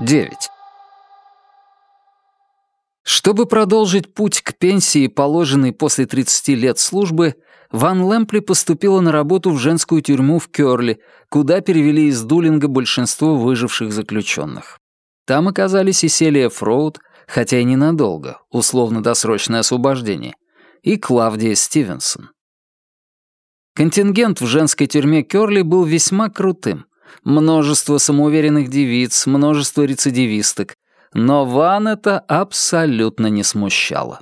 9. Чтобы продолжить путь к пенсии, положенной после 30 лет службы, Ван Лэмпли поступила на работу в женскую тюрьму в Кёрли, куда перевели из Дулинга большинство выживших заключенных. Там оказались и Селия Фроуд, хотя и ненадолго, условно-досрочное освобождение, и Клавдия Стивенсон. Контингент в женской тюрьме Кёрли был весьма крутым. Множество самоуверенных девиц, множество рецидивисток. Но Ван это абсолютно не смущало.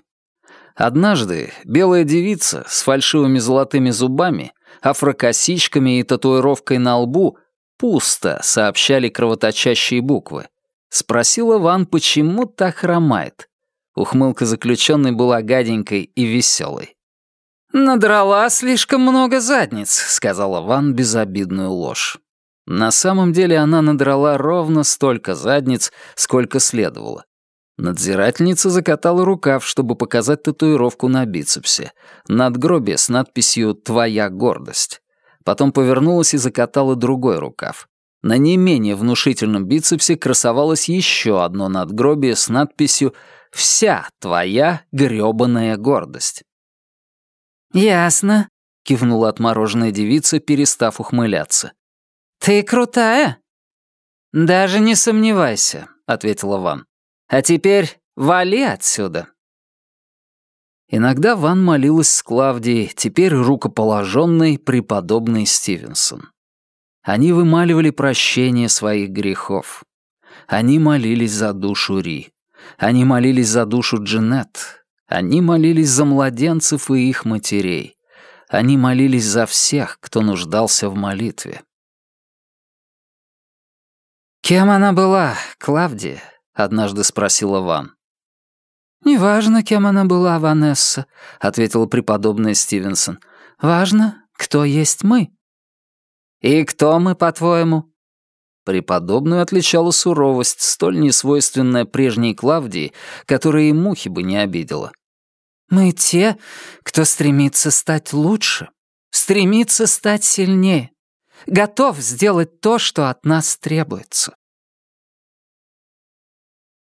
Однажды белая девица с фальшивыми золотыми зубами, афрокосичками и татуировкой на лбу «пусто» сообщали кровоточащие буквы. Спросила Ван, почему так хромает. Ухмылка заключенной была гаденькой и веселой. «Надрала слишком много задниц», — сказала Ван безобидную ложь. На самом деле она надрала ровно столько задниц, сколько следовало. Надзирательница закатала рукав, чтобы показать татуировку на бицепсе, надгробие с надписью «Твоя гордость». Потом повернулась и закатала другой рукав. На не менее внушительном бицепсе красовалось еще одно надгробие с надписью «Вся твоя грёбаная гордость». «Ясно», — кивнула отмороженная девица, перестав ухмыляться. «Ты крутая?» «Даже не сомневайся», — ответила Ван. «А теперь вали отсюда». Иногда Ван молилась с Клавдией, теперь рукоположенной преподобной Стивенсон. Они вымаливали прощение своих грехов. Они молились за душу Ри. Они молились за душу Джанет. Они молились за младенцев и их матерей. Они молились за всех, кто нуждался в молитве. «Кем она была, Клавдия?» — однажды спросила Ван. «Неважно, кем она была, Ванесса», — ответила преподобная Стивенсон. «Важно, кто есть мы». «И кто мы, по-твоему?» Преподобную отличала суровость, столь несвойственная прежней Клавдии, которая и мухи бы не обидела. «Мы те, кто стремится стать лучше, стремится стать сильнее, готов сделать то, что от нас требуется.